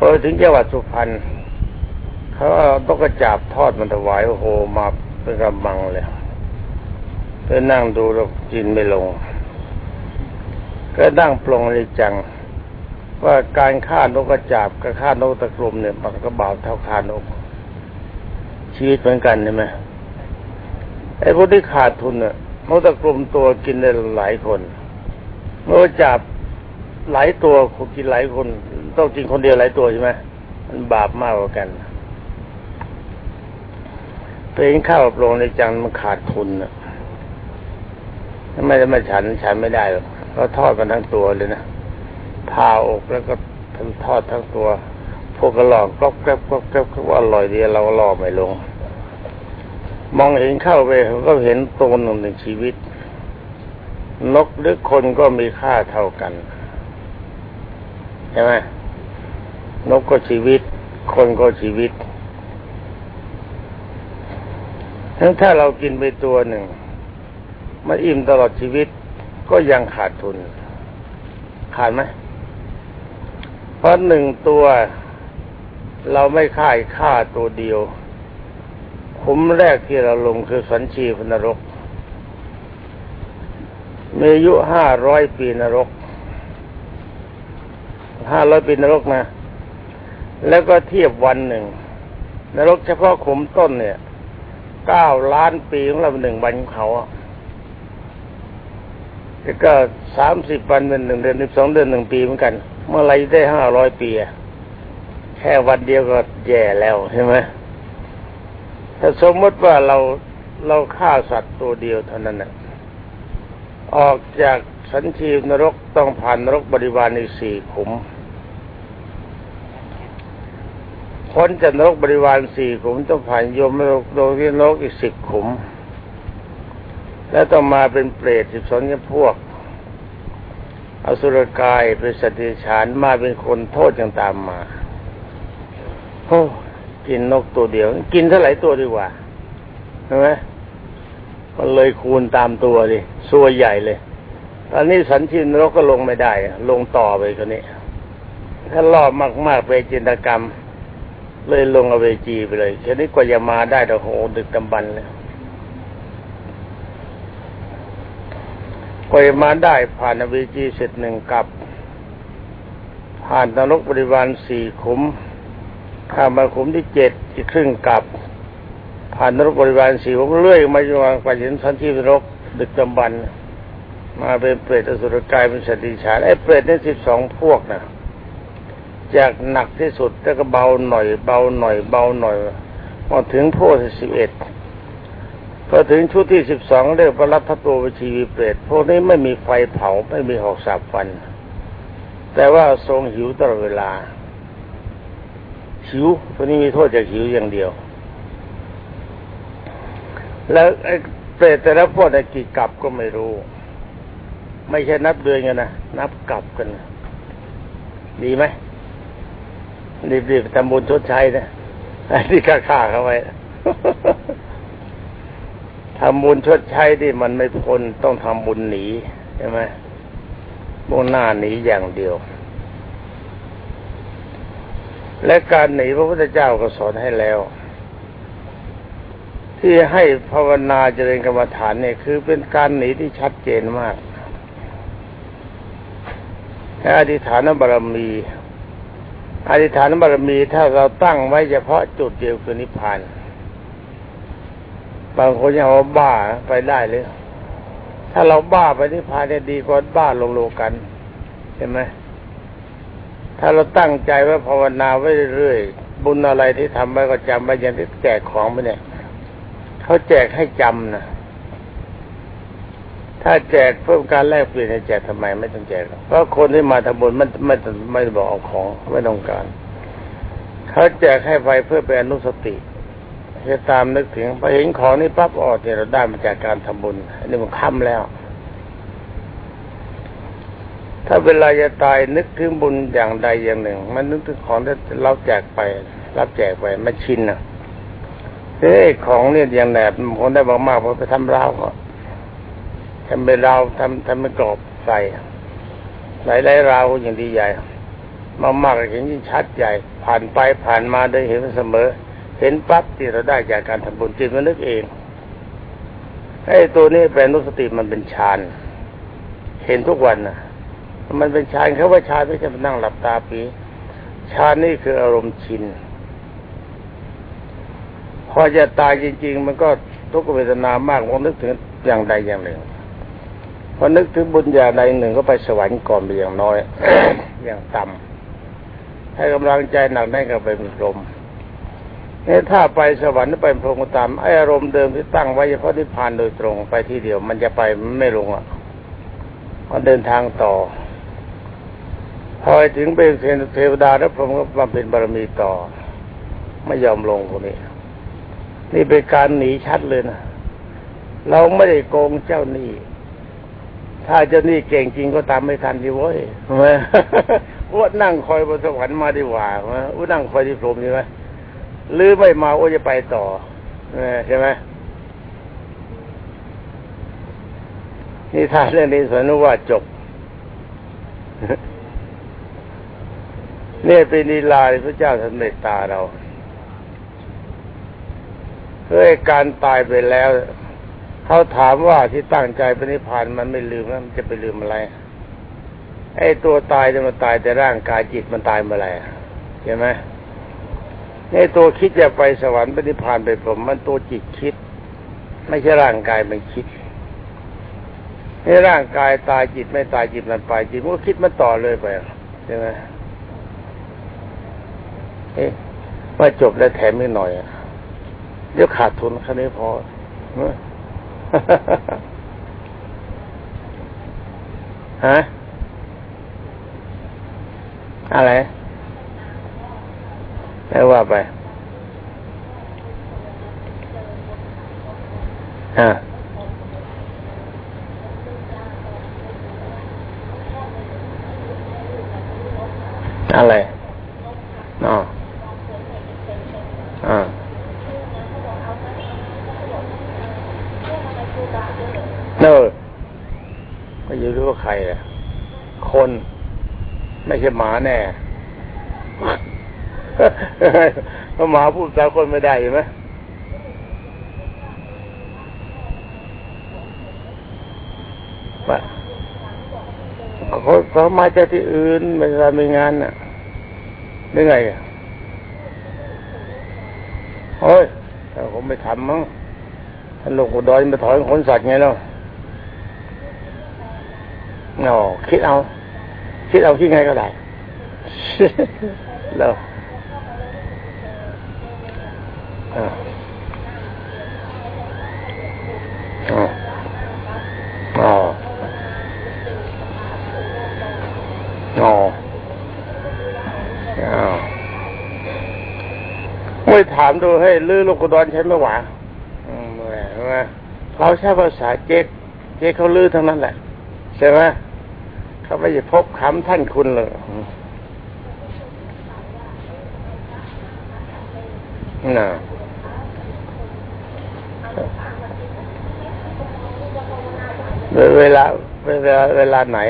พอถึงจังหวัดสุพรรณเขาเอาตกกระจาบทอดมันถวายโอ้โหมาเป็นกำบังเลยไปนั่งดูแล้วกินไม่ลง ก็นั่งปลงเลยจัง ว่าการฆ่านกกระจาบกับฆ่านกตะกรุมเนี่ยมันก็เบาเท่าฆ่านก ชีวิตเหมือนกันใช่ไหมไอ้พวกที่ขาดทุนเนี่ยนกตะกรุมตัวกินได้หลายคนนกกระจาบหลายตัวกินหลายคน ต้องกินคนเดียวหลายตัวใช่ไหมมันบาปมากกว่ากันเป็นข้าวโปรงในจังมันขาดทุนนะทำไมจะมาฉันฉันไม่ได้หรอกก็ทอดกันทั้งตัวเลยนะผ่าอกแล้วก็ทำทอดทั้งตัว พวกกระหลอกก็แกรบก็แกรบก็ว่าอร่อยดีเราล่อไม่ลง มองเห็นเข้าไปเขาก็เห็นตัวหนึ่งในชีวิต นกหรือคนก็มีค่าเท่ากันใช่ไหม นกก็ชีวิต คนก็ชีวิต ทั้งถ้าเรากินไปตัวหนึ่งมันอิ่มตลอดชีวิตก็ยังขาดทุน ขาดไหมเพราะหนึ่งตัวเราไม่ค่ายค่าตัวเดียวขุมแรกที่เราลงคือสัญชีพนรก มีอายุห้าร้อยปีนรกห้าร้อยปีนรกนะ แล้วก็เทียบวันหนึ่งนรกเฉพาะขุมต้นเนี่ยเก้าล้านปีของเราหนึ่งวันของเขาแล้วก็สามสิบวันเป็นหนึ่งเดือนสิบสองเดือนหนึ่งปีเหมือนกัน เมื่อไรได้ห้าร้อยปีแค่วันเดียวก็แย่แล้วใช่ไหมถ้าสมมติว่าเราเราฆ่าสัตว์ตัวเดียวเท่านั้นนะออกจากสันชีนรกต้องผ่านนรกบริวารในสี่ขุม พ้นจากนรกบริวารสี่ขุมต้องผ่านยมนรกโดยนรกอีกสิบขุม แล้วต้องมาเป็นเปรตสิบสองยพวกอสุรกายเป็นสติฉานมาเป็นคนโทษยังตามมาโอ้กินนกตัวเดียว กินเท่าไหร่ตัวดีกว่าใช่ไหมมันเลยคูณตามตัวดิซัวใหญ่เลย ตอนนี้สันชินรกก็ลงไม่ได้ ลงต่อไปคนนี้ ถ้ารอบมากๆไปจินตกรรม เลยลงอเวจีไปเลยแค่นี้กว่าจะมาได้แต่โหดึกตำบันเลยกว่าจะมาได้ผ่านอเวจีเสร็จหนึ่งกับ ผ่านนรกบริวารสี่ขุมข้ามาขุมที่เจ็ดอีกครึ่งกับ ผ่านนรกบริวารสี่ขุมเรื่อยมาจนไปถึงสันตินรกดึกตำบันมาเป็นเปรตอสุรกายเป็นสติฉานไอ้เปรตนี่สิบสองพวกนะ จากหนักที่สุดแล้วก็เบาหน่อย เบาหน่อย เบาหน่อยพอถึงพวกที่สิบเอ็ดพอถึงชุดที่สิบสองเรียกว่ารัตตัววิชีวิเปรตพวกนี้ไม่มีไฟเผาไม่มีหอกสาบฟัน แต่ว่าทรงหิวตลอดเวลา หิวตัวนี้มีโทษจากหิวอย่างเดียว แล้วไอ้เปรตแต่ละพวกในกี่กลับก็ไม่รู้ ไม่ใช่นับเดือนกันนะนับกลับกัน ดีไหม รีบๆทำบุญชดใช้นะที่ข้าฆ่าเขาไว้ทำบุญชดใช้ที่มันไม่พ้นต้องทำบุญหนีใช่ไหมมุ่งหน้าหนีอย่างเดียว และการหนีพระพุทธเจ้าก็สอนให้แล้ว ที่ให้ภาวนาเจริญกรรมฐานเนี่ยคือเป็นการหนีที่ชัดเจนมากแค่อธิษฐานบารมี อธิษฐานบารมีถ้าเราตั้งไว้เฉพาะจุดเดียวคือนิพพานบางคนยังเอาบ้าไปได้เลย ถ้าเราบ้าไปนิพพานเนี่ยดีกว่าบ้าลงโลกันเห็นไหมถ้าเราตั้งใจไว้ภาวนาไว้เรื่อยๆบุญอะไรที่ทำไว้ก็จำไว้อย่างที่แจกของไปเนี่ยเขาแจกให้จำนะ ถ้าแจกเพื่อการแลกเปลี่ยนแจกทำไมไม่ต้องแจกเพราะคนที่มาทำบุญมันไม่ไม่บอกเอาของไม่ต้องการเขาแจกให้ไปเพื่อเป็นอนุสติจะตามนึกถึงพอเห็นของนี่ปั๊บออกเนี่ยเราได้มาจากการทำบุญอันนี้มันค่ำแล้ว ถ้าเวลาจะตายนึกถึงบุญอย่างใดอย่างหนึ่ง มันนึกถึงของที่เราแจกไป รับแจกไปมันชินนะเฮ้ของเนี่ยอย่างแหนบคนได้มากๆพอไปทำร้าวก็ ทำเป็นราวทำทำเป็นกรอบใส่หลายหลายราวอย่างดีใหญ่ มากๆเห็นยิ่งชัดใหญ่ ผ่านไปผ่านมาได้เห็นเสมอ เห็นปั๊บที่เราได้จากการทำบุญจิตมันนึกเองไอ้ตัวนี้เป็นนุสติมันเป็นฌานเห็นทุกวันนะมันเป็นฌานเขาว่าฌานไม่ใช่นั่งหลับตาปีฌานนี่คืออารมณ์ชินพอจะตายจริง ๆ มันก็ทุกขเวทนามากมันนึกถึงอย่างใดอย่างหนึ่ง พอนึกถึงบุญญาใดหนึ่งก็ไปสวรรค์ก่อนไปอย่างน้อย อย่างต่ำให้กำลังใจหนักแน่นกับเป็นลมนี่ถ้าไปสวรรค์ไปพรหมตามไออารมณ์เดิมที่ตั้งไว้เฉพาะนิพพานโดยตรงไปที่เดียว มันจะไปไม่ลงอะมันเดินทางต่อ พอถึงเป็นเทวดาแล้วพรหมก็มาเป็นบารมีต่อ ไม่ยอมลงพวกนี้ นี่เป็นการหนีชัดเลยนะเราไม่ได้โกงเจ้าหนี้ ถ้าเจ้าหนี้เก่งจริงก็ตามไม่ทันดีเว้ยว่านั่งคอยบนสวรรค์มาดีกว่าว่านั่งคอยที่พรหมใช่ไหมหรือไม่มาว่าจะไปต่อใช่ไหมนี่ถ้าเรื่องนี้สนุว่าจบนี่เป็นนีลาที่พระเจ้าท่านเมตตาเราเพื่อการตายไปแล้ว เขาถามว่าที่ตั้งใจปณิพานมันไม่ลืมแล้วมันจะไปลืมอะไร ไอ้ตัวตายจะมันตายแต่ร่างกายจิตมันตายเมื่อไรเห็นไหมไอตัวคิดจะไปสวรรค์ปฏิพานไปผมมันตัวจิตคิด ไม่ใช่ร่างกายมันคิดให้ร่างกายตายจิตไม่ตายจิตมันไปจิตมันก็คิดมันต่อเลยไปใช่ไหมเอ๊ะว่าจบแล้วแถมนิดหน่อยเดี๋ยวขาดทุนแค่นี้พอ ฮะอะไรแล้วว่าไปฮะอะไรอ๋ออ่าเนอไม่รู้ว่า ใครเลยคนไม่ใช่หมาแน่หมาพูดสาคนไม่ได้เห็นไหมว่าเขาเขามาจากที่อื่นไม่ทำงานน่ะได้ไงโอ้ยแต่ผมไม่ทำมั้งท่านหลวงปู่ดอยมาถอยคนสัตว์ไงเนาะอ๋อคิดเอา คิดเอาคิดไงก็ได้แล้วอ่าอ๋ออ๋ออ๋อไม่ถามดูให้ลื้อลูกกระดอนใช่ไหมวะอืมใช่ไหมเขาใช้ภาษาเจ๊กเจ๊กเขาลื้อทั้งนั้นแหละใช่ไหม เขาไม่จะพบคำท่านคุณเลยน่ะเวลา เวลาเวลาไหน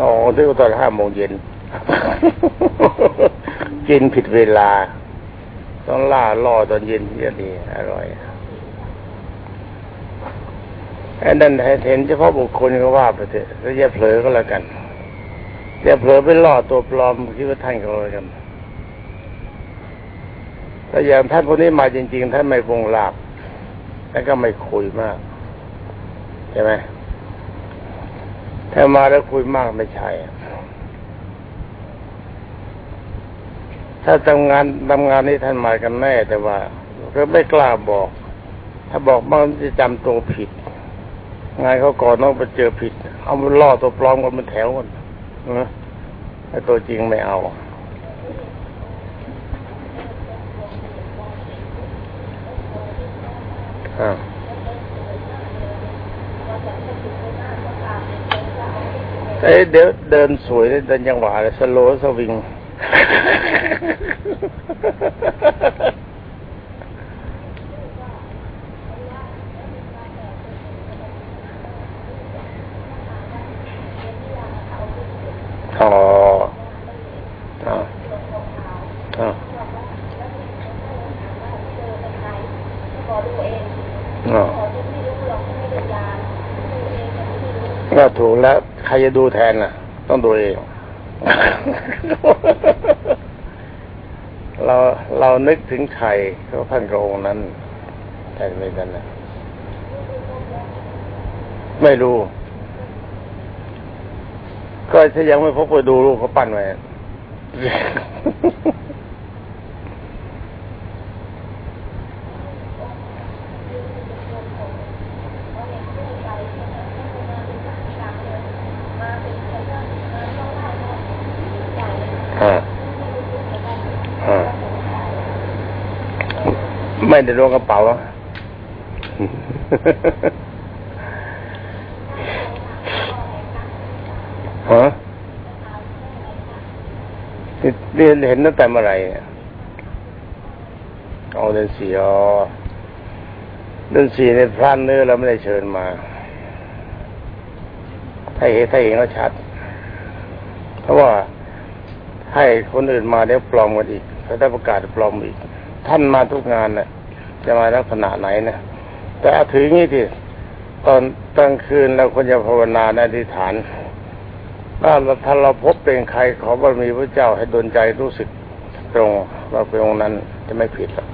อ๋อที่ตอนห้าโมงเย็น กินผิดเวลา ต้องล่าล่อตอนเย็นจะดีอร่อย ไอ้นั่นเห็นเฉพาะบุคคลก็ว่าไปเถอะแล้วอย่าเผลอก็แล้วกันอย่าเผลอไปล่อตัวปลอมคิดว่าท่านก็แล้วกันถ้าอย่างท่านพวกนี้มาจริง ๆ ท่านไม่ปงหลับแล้วก็ไม่คุยมากใช่ไหมถ้ามาแล้วคุยมากไม่ใช่ถ้าทำงานทำงานนี้ท่านมากันแน่แต่ว่าก็ไม่กล้าบอก ถ้าบอกมันจะจำตัวผิด งานเขาก่อนต้องไปเจอผิด เอามันล่อตัวปลอมกันเป็นแถวกันนะไอ้ตัวจริงไม่เอาอ่าเอ้เดี๋ยวเดินสวยเดินยังหวะเลยสโลสวิง ครจะดูแทนอะ ต้องดูเอง เราเรานึกถึงใครเขาท่านกระองนั้น แต่ไม่กันนะไม่รู้ ก็ถ้ายังไม่พบไปดูรูปเขาปั้นไว้ ไม่ได้ล้วงกระเป๋าฮะเรียนเห็นตั้งแต่เมื่อไหร่เอาเดือนสี่อ๋อเดือนสี่ในพรานเนื้อเราไม่ได้เชิญมา ถ้าเห็นถ้าเห็นก็ชัด เพราะว่าให้คนอื่นมาเดี๋ยวปลอมกันอีกถ้าประกาศปลอมอีก ท่านมาทุกงานนะ่ะ จะมาลักษณะไหนนะแต่ถืองี้ที่ตอนกลางคืนเราควรจะภาวนาในอธิษฐานถ้าเราถ้าเราพบเป็นใครขอบารมีพระเจ้าให้ดลใจรู้สึกตรงเราเป็นองค์นั้นจะไม่ผิดหรอก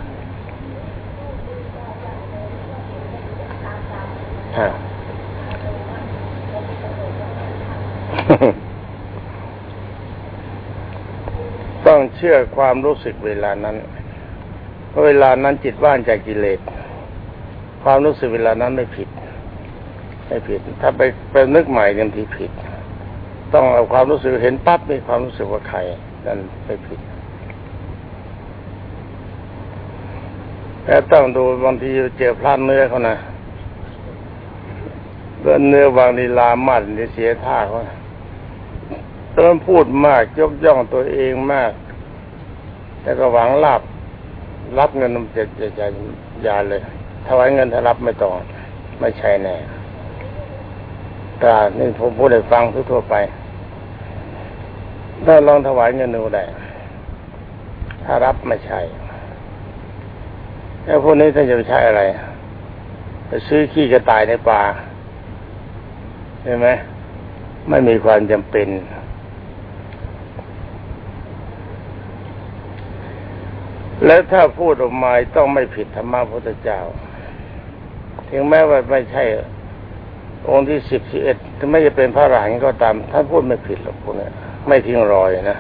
ต้องเชื่อความรู้สึกเวลานั้น เพราะเวลานั้นจิตว่างจากกิเลสความรู้สึกเวลานั้นไม่ผิด ไม่ผิด ถ้าไปไปนึกใหม่กันทีผิด ต้องเอาความรู้สึกเห็นปั๊บมีความรู้สึกว่าใครนั่นไม่ผิดแต่ต้องดูบางทีเจอพลาดเนื้อเขานะเนเนื้อบางลีลามัดเสียท่าเขาตอนพูดมากยกย่องตัวเองมาก แต่ก็หวังลาบ รับเงินจะจะจะยาเลยถวายเงินถ้ารับไม่ต้องไม่ใช่แน่ตรานี่ผมพูดให้ฟังทั่วไปถ้าลองถวายเงินดูได้ถ้ารับไม่ใช่แล้วพวกนี้ท่านจะไปใช้อะไรไปซื้อขี้กระต่ายในป่าใช่ไหมไม่มีความจำเป็น แล้วถ้าพูดออกมาต้องไม่ผิดธรรมะพุทธเจ้า ถึงแม้ว่าไม่ใช่องค์ที่สิบสิบเอ็ดถึงไม่จะเป็นพระอรหันต์ก็ตามท่านพูดไม่ผิดหรอกพวกนี้ไม่ทิ้งรอยนะ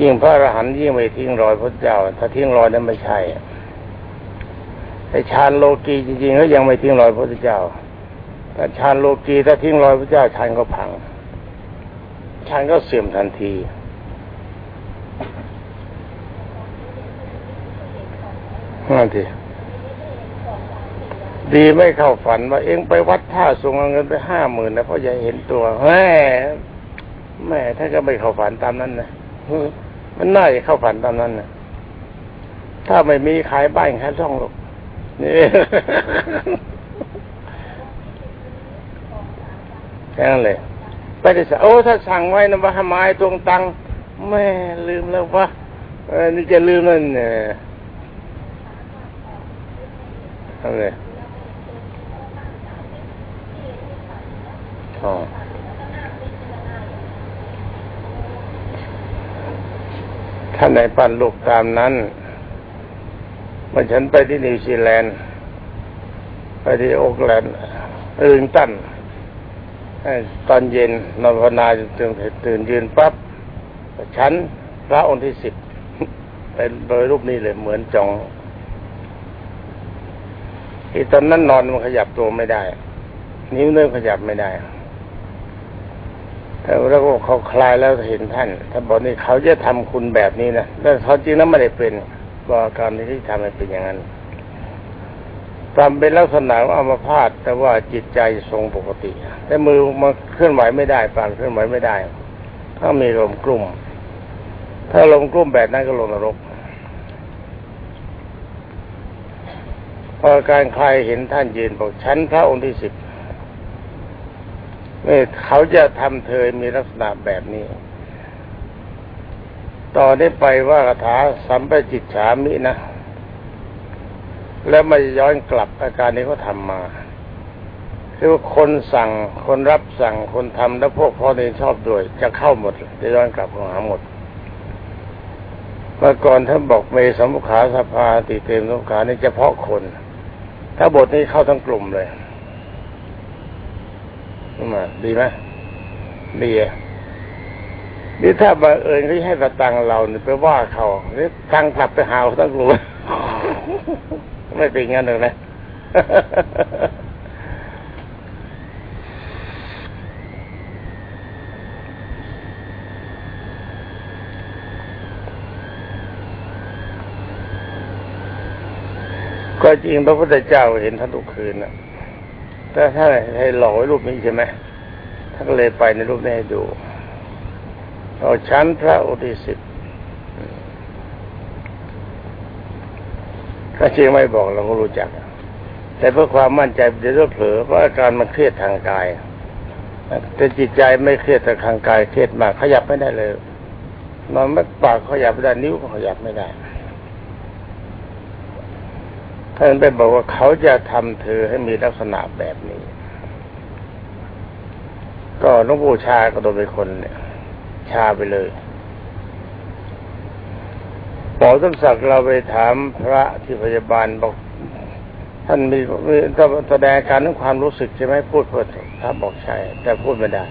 ยิ่งพระอรหันต์ยิ่งไม่ทิ้งรอยพระเจ้า ถ้าทิ้งรอยนั้นไม่ใช่ไอ้ฌานโลกีจริงๆก็ยังไม่ทิ้งรอยพระเจ้าแต่ฌานโลกีถ้าทิ้งรอยพระเจ้าฌานก็พังฌานก็เสื่อมทันที นั่นทีดีไม่เข้าฝันว่าเองไปวัดท่าส่งเงินไปห้าหมื่นนะเพราะยากเห็นตัวแม่แม่ถ้าก็ไม่เข้าฝันตามนั้นนะมันน่าจะเข้าฝันตามนั้นนะถ้าไม่มีขายบ้านขายช่องหรอกนี่แค่นั้นเลยไปได้สั่งโอ้ถ้าสั่งไว้นะว่าให้ไม้ตรงตังแม่ลืมแล้วว่านี่จะลืมนั่นเนี่ย ทำไงอ๋อท่านไหนปั้นลูกตามนั้นเมื่อฉันไปที่นิวซีแลนด์ ไปที่โอ๊กแลนด์อื่นตันตอนเย็นนอนภาวนาจนตื่นยืนปั๊บฉันพระองค์ที่สิบเป็นโดยรูปนี้เลยเหมือนจอง ที่ตอนนั้นนอนมันขยับตัวไม่ได้ นิ้วเนื้อขยับไม่ได้แต่แล้วก็เขาคลายแล้วเห็นท่านท่านบอกนี่เขาจะทำคุณแบบนี้นะแต่เขาจริงนั้นไม่ได้เป็นว่าการที่ทำให้เป็นอย่างนั้นทำเป็นลักษณะว่าอามาพาดแต่ว่าจิตใจทรงปกติ แต่มือมาเคลื่อนไหวไม่ได้ปากเคลื่อนไหวไม่ได้ ถ้ามีลมกลุ่ม ถ้าลมกลุ่มแบบนั้นก็ลงนรก พอการใครเห็นท่านยืนบอกฉันพระองค์ที่สิบเออเขาจะทำเธอมีลักษณะแบบนี้ ต่อได้ไปว่าคาถาสัมปจิตฉามินะ แล้วมาย้อนกลับอาการนี้เขาทำมาครียกว่าคนสั่งคนรับสั่งคนทำแล้วพวกพ่อเนชอบด้วย จะเข้าหมดจะย้อนกลับมาหาหมดเมื่อก่อนท่านบอกเมสัมขาสภาติเตมสมขานี่เฉพาะคน ถ้าบทนี้เข้าทั้งกลุ่มเลยมาดีไหมดีอะนี่ถ้าบังเอิญเขาให้สตังเราเนี่ยไปว่าเขานี่ทางกลับไปหาเขาทั้งกลุ่มไม่เป็นงั้นเลยนะก็ จริงพระพุทธเจ้าเห็นท่านทุกคืนนะแต่ถ้าให้หล่อไว้รูปนี้ใช่ไหมท่านก็เลยไปในรูปนี้ให้ดูเอาชั้นพระอุทิสิตถ้าเชื่อไม่บอกเราก็รู้จัก แต่เพื่อความมั่นใจเดี๋ยวเผลอเพราะอาการมันเครียดทางกาย แต่จิตใจไม่เครียดแต่ทางกายเครียดมากขยับไม่ได้เลยนอนไม่ปากขยับไม่ได้นิ้วก็ขยับไม่ได้ ท่านไปบอกว่าเขาจะทำเธอให้มีลักษณะแบบนี้ ก็หลวงปู่ชาก็โดนไปคนเนี่ย ชาไปเลยหมอต้นศักดิ์เราไปถามพระที่พยาบาลบอก ท่านมีมีแสดงการทั้งความรู้สึกใช่ไหมพูดเพื่อถ้าบอกใช่แต่พูดไม่ได้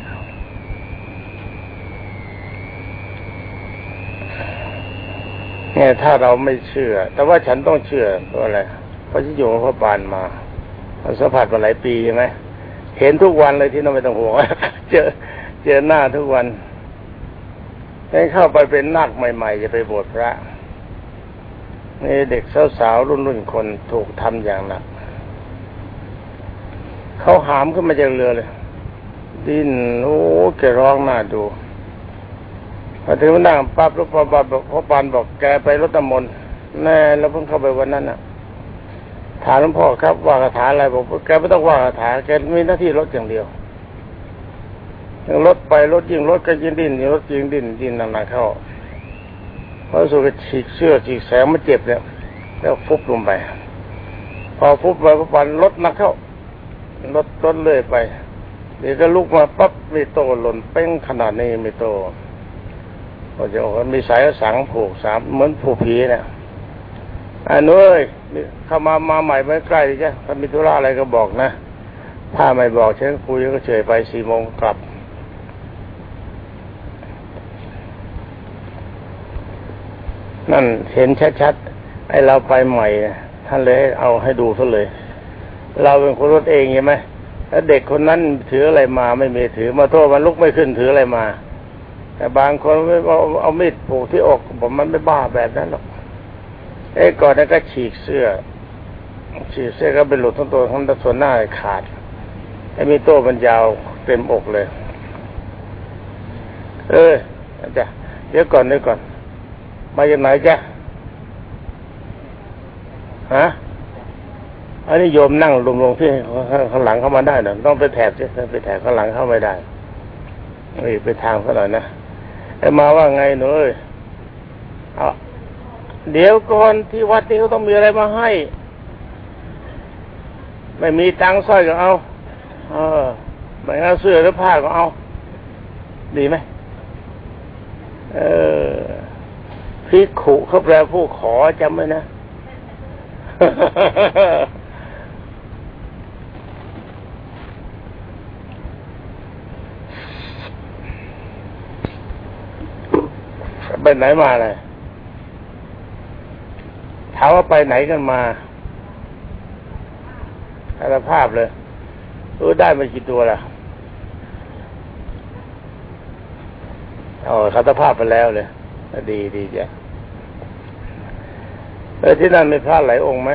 เนี่ยถ้าเราไม่เชื่อ แต่ว่าฉันต้องเชื่อเพราะอะไร พระชิโยพระบานมาสัมผัสมาหลายปีใช่ไหมเห็นทุกวันเลยที่น้องไม่ต้องห่วงเจอเจอหน้าทุกวันให้เข้าไปเป็นนักใหม่ ๆ จะไปบวชพระนี่เด็กสาวๆรุ่นรุ่นคนถูกทำอย่างหนักเขาหามขึ้นมาจากเรือเลย ดิ้นโอ้แกร้องหน้าดูพอถึงมานั่งปั๊บรถพอบาบอกพ่อปานบอกแกไปรถตะมนแน่แล้วเพิ่งเข้าไปวันนั้นน่ะ ถามหลวงพ่อครับว่าคาถาอะไรบอกแกไม่ต้องว่าคาถาแกมีหน้าที่ลดอย่างเดียวยังลดไปลดยิ่งลดก็ยิ่งดิ้นยิ่งลดยิ่งดิ้นดิ้นหนักๆเข้าพอสุกฉีกเสื้อฉีกแสงมันเจ็บเนี่ยแล้วฟุบลงไป พอฟุบไปปุ๊บวันลดนักเข้าลดลดเลยไปเดี๋ยวก็ลุกมาปั๊บมีโตหล่นเป้งขนาดนี้มีโตพอจะบอกมีสายสังผูกสามเหมือนผูกผีเนี่ยอันนู้ย เข้ามามาใหม่ไม่ใกล้จ้ะถ้ามีธุระอะไรก็บอกนะ ถ้าไม่บอกฉันคุยก็เฉยไปสี่โมงกลับ นั่นเห็นชัดๆไอ้เราไปใหม่ท่านเลยเอาให้ดูซะเลย เราเป็นคนรถเองใช่ไหมแล้วเด็กคนนั้นถืออะไรมาไม่มีถือมาโทษมันลุกไม่ขึ้นถืออะไรมา แต่บางคนเอาเอามีดผูกที่อกผมมันไม่บ้าแบบนั้นหรอก เอ้ก่อนนั้นก็ฉีกเสื้อ ฉีกเสื้อก็เป็นหลุดทั้งตัวทั้งส่วนหน้าขาดไอ้มีโต้มันยาวเต็มอกเลย เออจ้ะเดี๋ยวก่อนเดี๋ยวก่อน มาจากไหนจ้ะฮะอันนี้โยมนั่งลงๆที่ข้างหลังเข้ามาได้หน่อยต้องไปแถบสิไปแถบข้างหลังเข้าไม่ได้นี่ไปทางซะหน่อยนะไอ้มาว่าไงหนูเอ้ยเอา เดี๋ยวก่อนที่วัดนี้เขาต้องมีอะไรมาให้ ไม่มีตังค์สร้อยก็เอา เออไม่เอาเสื้อหรือผ้าก็เอา ดีไหมเออพิขุเขาแปลผู้ขอจำไว้นะไปไหนมาเลยามว่าไปไหนกันมาสารภาพเลยเออได้มากี่ตัวล่ะอ๋อสารภาพไปแล้วเลยดีดีจ้ะเออที่นั่นมีพระหลายองค์ไหม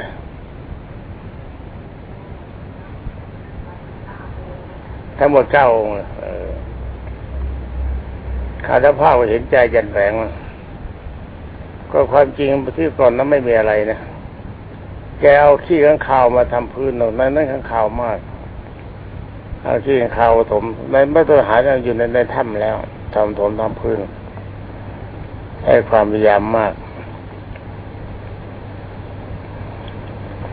ทั้งหมดเก้าองค์เออขาดภาพเห็นใจจันแฝงมา ก็ความจริงที่ก่อนนั้นไม่มีอะไรนะแกเอาขี้ข้างข่าวมาทำพื้นหน่อยนั่นข้างข่าวมากเอาขี้ข้างข่าวถมในไม่ต้องหาอยู่ในในถ้ำแล้วทำถมทำพื้นให้ความพยายามมาก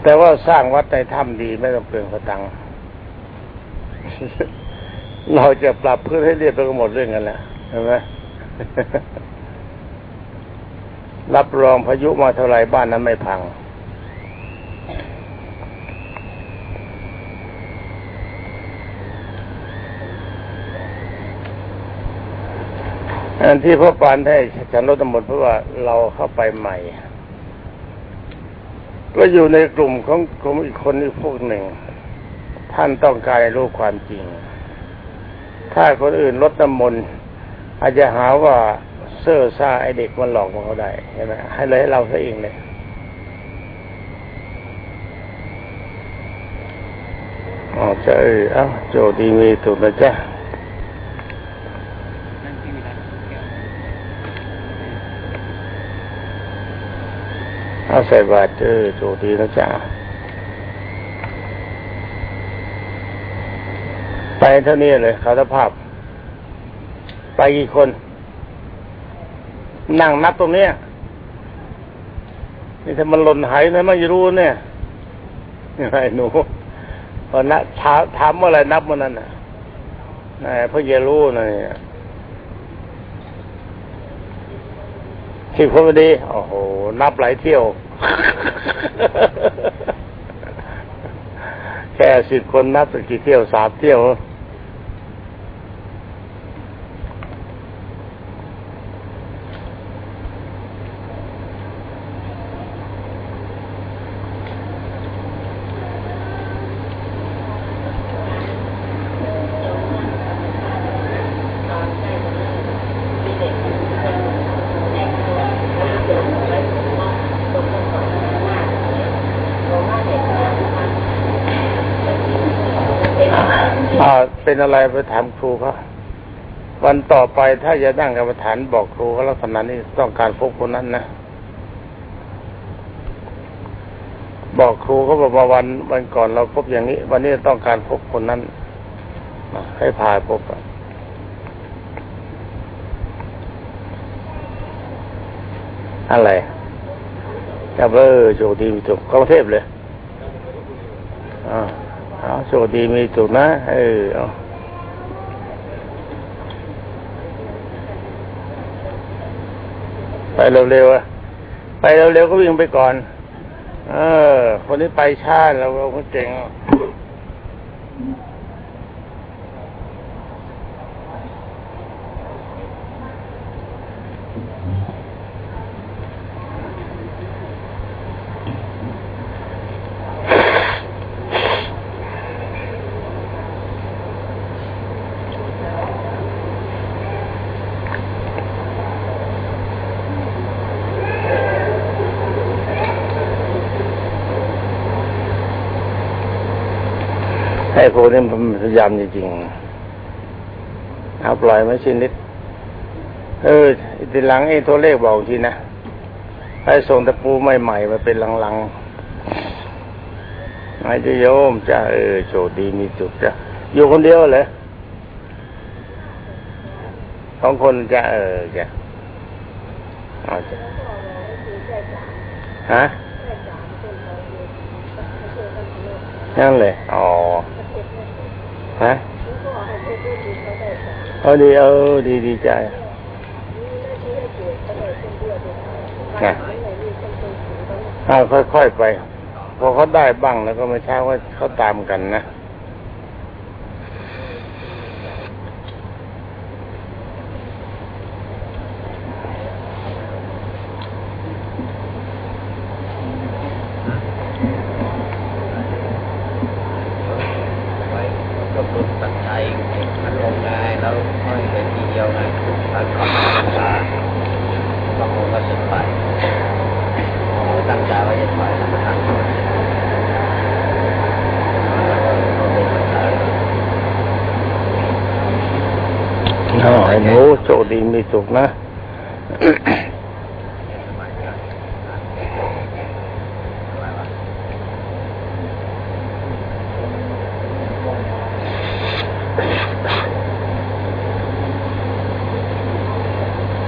แต่ว่าสร้างวัดในถ้ำดีไม่ต้องเปลืองสตังเราจะปรับพื้นให้เรียบไปก็หมดเรื่องกันแล้วใช่ไหม รับรองพายุมาเท่าไรบ้านนั้นไม่พัง อันที่พระปานให้ฉันลดน้ำมนต์เพราะว่าเราเข้าไปใหม่ ก็อยู่ในกลุ่มของกลุ่มอีกคนอีกพวกหนึ่ง ท่านต้องการรู้ความจริง ถ้าคนอื่นลดน้ำมนต์อาจจะหาว่า เซ่อซ่าไอเด็กมันหลอกมันเขาได้ใช่ไหมให้เลยให้เราซะเองเลยอ๋อจะเออเอ้าโจดีมีถูกนะจ๊ะเอาใส่บาตรเออโจดีนะจ๊ะไปเท่านี้เลยคาตภาพ ไปกี่คน นั่งนับตรงเนี้ยนี่ถ้ามันหล่นหายนะไม่รู้เนี่ยไอ้หนูพอนะถามถามว่าอะไรนับมันนั่นน่ะนายพ่อเยรู้นะเนี่ยสิบคนพอดีโอ้โห นับหลายเที่ยว แค่สิบคนนับสักกี่เที่ยวสามเที่ยว เป็นอะไรไปถามครูเขาวันต่อไปถ้าจะนั่งกรรมฐานบอกครูเขาลักษณะนี้ต้องการพบคนนั้นนะบอกครูเขาบอกว่าวันวันก่อนเราพบอย่างนี้ วันนี้ต้องการพบคนนั้นให้พาพบอะอะไรจะเบอร์โชคดีมีถูกกรุงเทพเลยอ่าเอาโชคดีมีถูกนะ เออเอา ไปเร็วๆอะไปเร็วๆก็วิ่งไปก่อน เออ คนนี้ไปชาติเราเราก็เจ๋ง อ้พวกนี้มันพยายามจริงๆเอาปล่อยไม่ชินนิดเออทีหลังไอ้ตัวเลขบอกทีนะให้ส่งตะปูใหม่ๆมาเป็นลังๆไม่จะโยมจ้าเออโชคดีมีสุขจ้ะอยู่คนเดียวเหรอสองคนจ้ะเออจ้ะเอาจ้ะฮะนั่นเลยอ๋อ ฮะ เออดีเออดีดีใจนะอ่าค่อยๆไป พอเขาได้บ้างแล้วก็ไม่ช้าว่าเขาตามกันนะ ไว้ก็ปลุกตั้งใจมันลงไงแล้วค่อยไปทีเดียวไงแล้วก็ศึกษาต้องลงก็สึกไปตั้งใจว่าจะถอยแล้วมาทำแล้วก็ต้องลงศึกษา อ๋อไอ้หนู โชคดีมีสุขนะ สบายใจอะไรวะ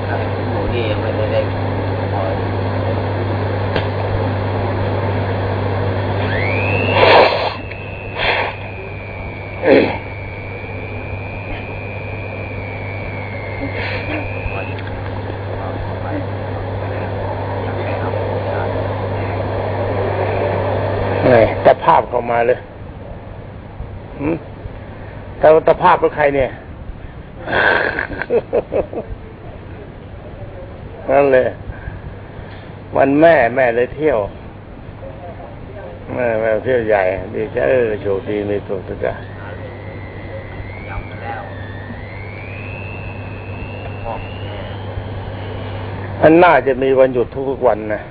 ครับหมูนี่ยังไม่ได้ได้ถอย อ ตะภาพเข้ามาเลยหืมแต่ ว่าตะภาพเป็ใครเนี่ย นั่นเลย วันแม่แม่เลยเที่ยวแม่แม่เที่ยวใหญ่ ดีใจเออโชคดีมีตัวทุกอย่างยำมาแล้วพ่อแม่มันน่าจะมีวันหยุดทุกวันนะ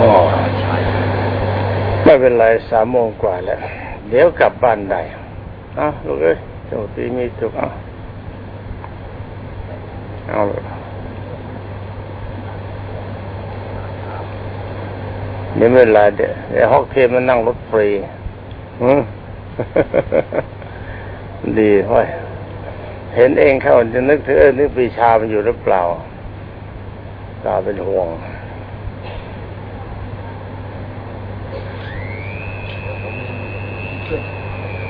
อ๋อ ใช่ ไม่เป็นไร สามโมงกว่าแล้ว เดี๋ยวกลับบ้านได้เอาลูกเอ้ยโชคดีมีสุขเอาเอาลูกเดี๋ยวไม่เป็นไรเดี๋ยวเดะฮอกเทมมันนั่งรถฟรีอืมดีห้อยเห็นเองเข้าจะนึกถึงเออนึกปีชามันอยู่หรือเปล่าตาเป็นห่วง ผมขึ้น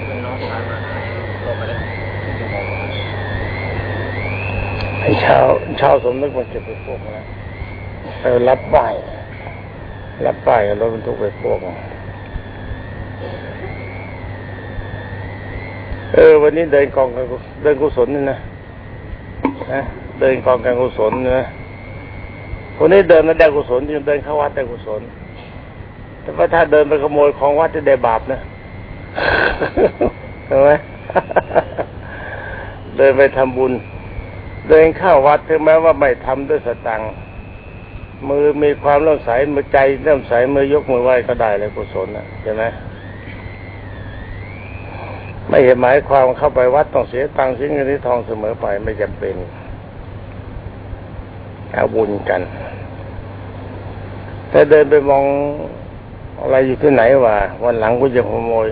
ขึ้นน้องชายมาหาลงไปได้ครึ่งชั่วโมงกว่า ไอ้เชาเช้าสมนึกมันจะไปพวกนะไปรับป้ายรับป้ายกับรถบรรทุกไปพวกเออ วันนี้เดินกองการกุเดินกุศลนี่นะนะเดินกองการกุศลนะคนนี้เดินมาได้กุศลจึงเดินเข้าวัดได้กุศล แต่ว่าถ้าเดินไปขโมยของวัดจะได้บาปนะใช่ไหมเดินไปทำบุญ เดินเข้าวัดถึงแม้ว่าไม่ทำด้วยสตังมือมีความเลื่อมใสมือใจเลื่อมใสมือยกมือไหว้ก็ได้เลยกุศลนะใช่ไหมไม่เห็นหมายความเข้าไปวัดต้องเสียตังค์เสียเงินที่ทองเสมอไปไม่จำเป็นเอาบุญกันถ้าเดินไปมองอะไรอยู่ที่ไหนวะวันหลังกูจะขโมย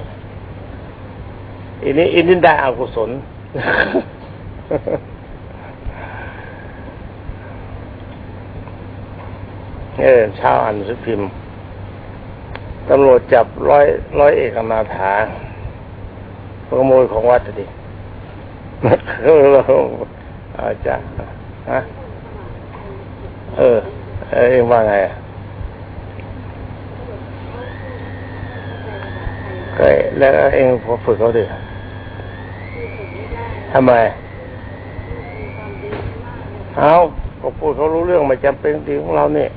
อันนี้อันนี้ได้อากุศล เออเช้าอ่านสือพิมพ์ตำรวจจับร้อยร้อยเอกอนาถาขโมยของวัดดิเอออาจารย์ฮะเออ เออเองว่าไงอะก็แล้วเองพอฝึกเขาดิทำไม เอาก็พูดเขารู้เรื่องไม่จำเป็นจริของเราเนี่ย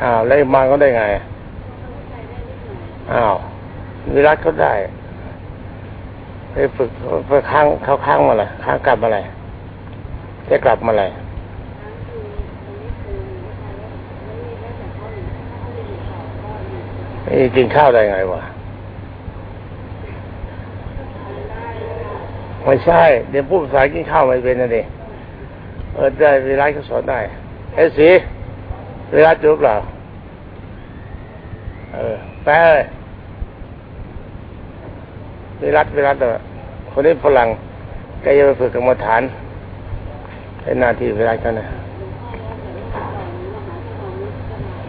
อ้าวแล้วมาก็ได้ไง อ้าววิรัตเขาได้ไปฝึกไปค้างเขาค้างมาอะไรค้างกลับมาอะไรจะกลับมาอะไรนี่กินข้าวได้ไงวะไม่ใช่ เดี๋ยวพูดภาษากินข้าวไม่เป็นนะดิเออได้เวลาเขาสอนได้เอ้สิ เวลาจุกเหรอเออแปลเลยเวลาเวลาแต่คนนี้ฝรั่งแกจะไปฝึกกรรมฐานเป็นหน้าที่เวลาเขานะ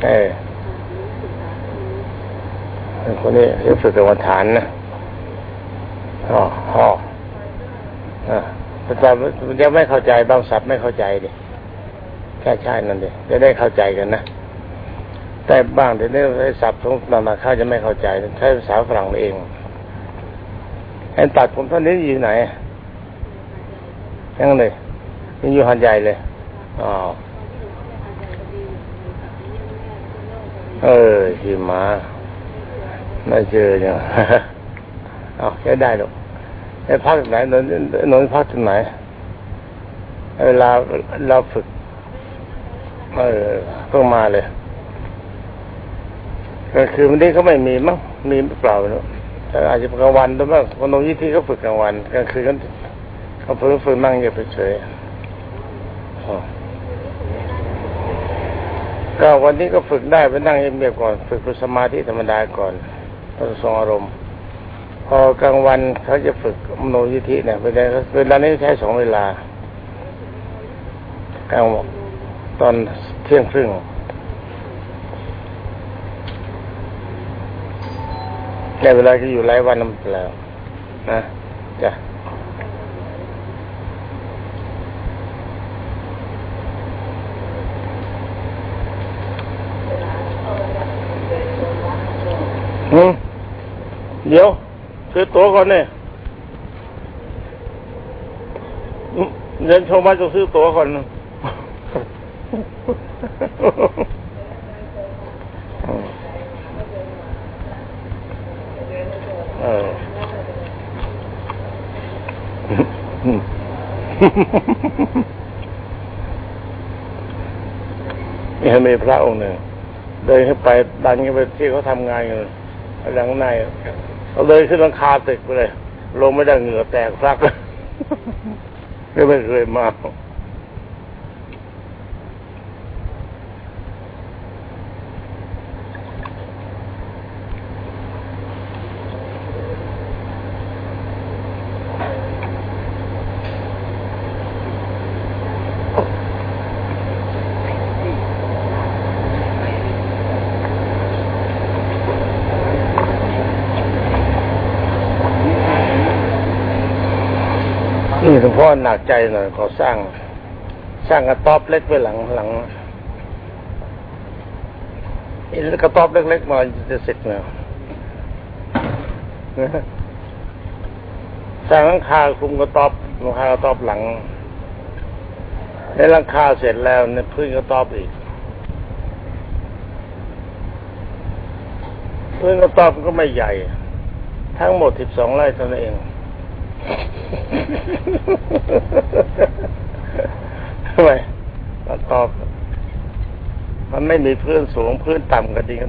เออคนนี้จะฝึกกรรมฐานนะอ๋ออ๋ออ่าแต่มันจะไม่เข้าใจบางศัพท์ไม่เข้าใจดิ แค่ใช่นั่นดิจะได้เข้าใจกันนะแต่บ้างเดี๋ยวนี้ไอ้ศัพท์ของนานาข้าจะไม่เข้าใจใช้ภาษาฝรั่งเองไอ้ตัดผมท่านนี้อยู่ไหนยังเลยยังอยู่หันใหญ่เลยอ๋อเออขี่ม้าไม่เจอเนี่ยเอาแค่ได้หรอกไอ้พักไหนนนนนพักที่ไหนเวลาเราฝึก เออเพิ่งมาเลยกลางคืนวันนี้เขาไม่มีมั้งมีเปล่าเนอะแต่อาจจะกลางวันด้วยมั้งคนตรงนี้ที่เขาฝึกกลางวันกลางคืนเขาเขาฝึกฝึกนั่งอย่าไปเฉยอ๋อก็วันนี้ก็ฝึกได้ไปนั่งเงียบๆก่อน ฝึกเป็นสมาธิธรรมดาก่อนต้องทรงอารมณ์ พอกลางวันเขาจะฝึกมโนยิธิเนี่ยเวลาเวลานี้ใช้สองเวลากลางวัน ตอนเที่ยงครึ่งแต่เวลาที่อยู่หลายวันนั่นแล้ว นะจ้ะอืมเดี๋ยวซื้อตั๋วก่อนเนี่ยเดินชมมาจะซื้อตั๋วก่อนนะ เออนี่มีพระองค์หนึ่งเดินขึ้นไปดันขึ้นไปที่เขาทำงานอยู่หลังในเขาเลยขึ้นหลังคาตึกไปเลย ลงไม่ได้เหงื่อแตกซักเลยไม่เคยมา พ่อหนักใจหน่อยขอสร้าง สร้างกระต๊อบเล็กไว้หลังหลังอ้กระต๊อบเล็กๆมาจะเสร็จแล้วสร้างหลังคาคุมกระต๊อบหลังคากระต๊อบหลังในหลังคาเสร็จแล้วเนี่ยพื้นกระต๊อบอีกพื้นกระต๊อบก็ไม่ใหญ่ ทั้งหมดสิบสองไร่เท่านั้นเอง ทำไมตอบ มันไม่มีพื้นสูงพื้นต่ำก็จริง